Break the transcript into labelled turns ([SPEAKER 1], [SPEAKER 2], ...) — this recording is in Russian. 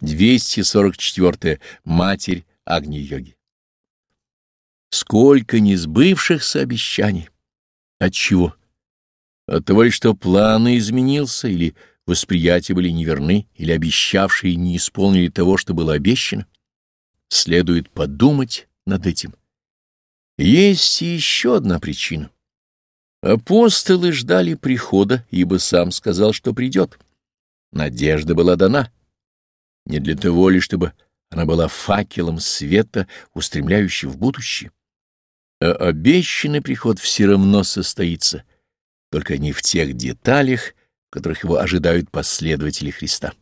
[SPEAKER 1] 244. Матерь Агни-йоги. Сколько несбывшихся обещаний! От чего? От того ли, что планы изменился, или восприятия были неверны, или обещавшие не исполнили того, что было обещано? Следует подумать над этим. Есть еще одна причина. Апостолы ждали прихода, ибо сам сказал, что придет. Надежда была дана. Не для того ли, чтобы она была факелом света, устремляющим в будущее. А обещанный приход все равно состоится, только не в тех деталях, в которых его ожидают последователи Христа.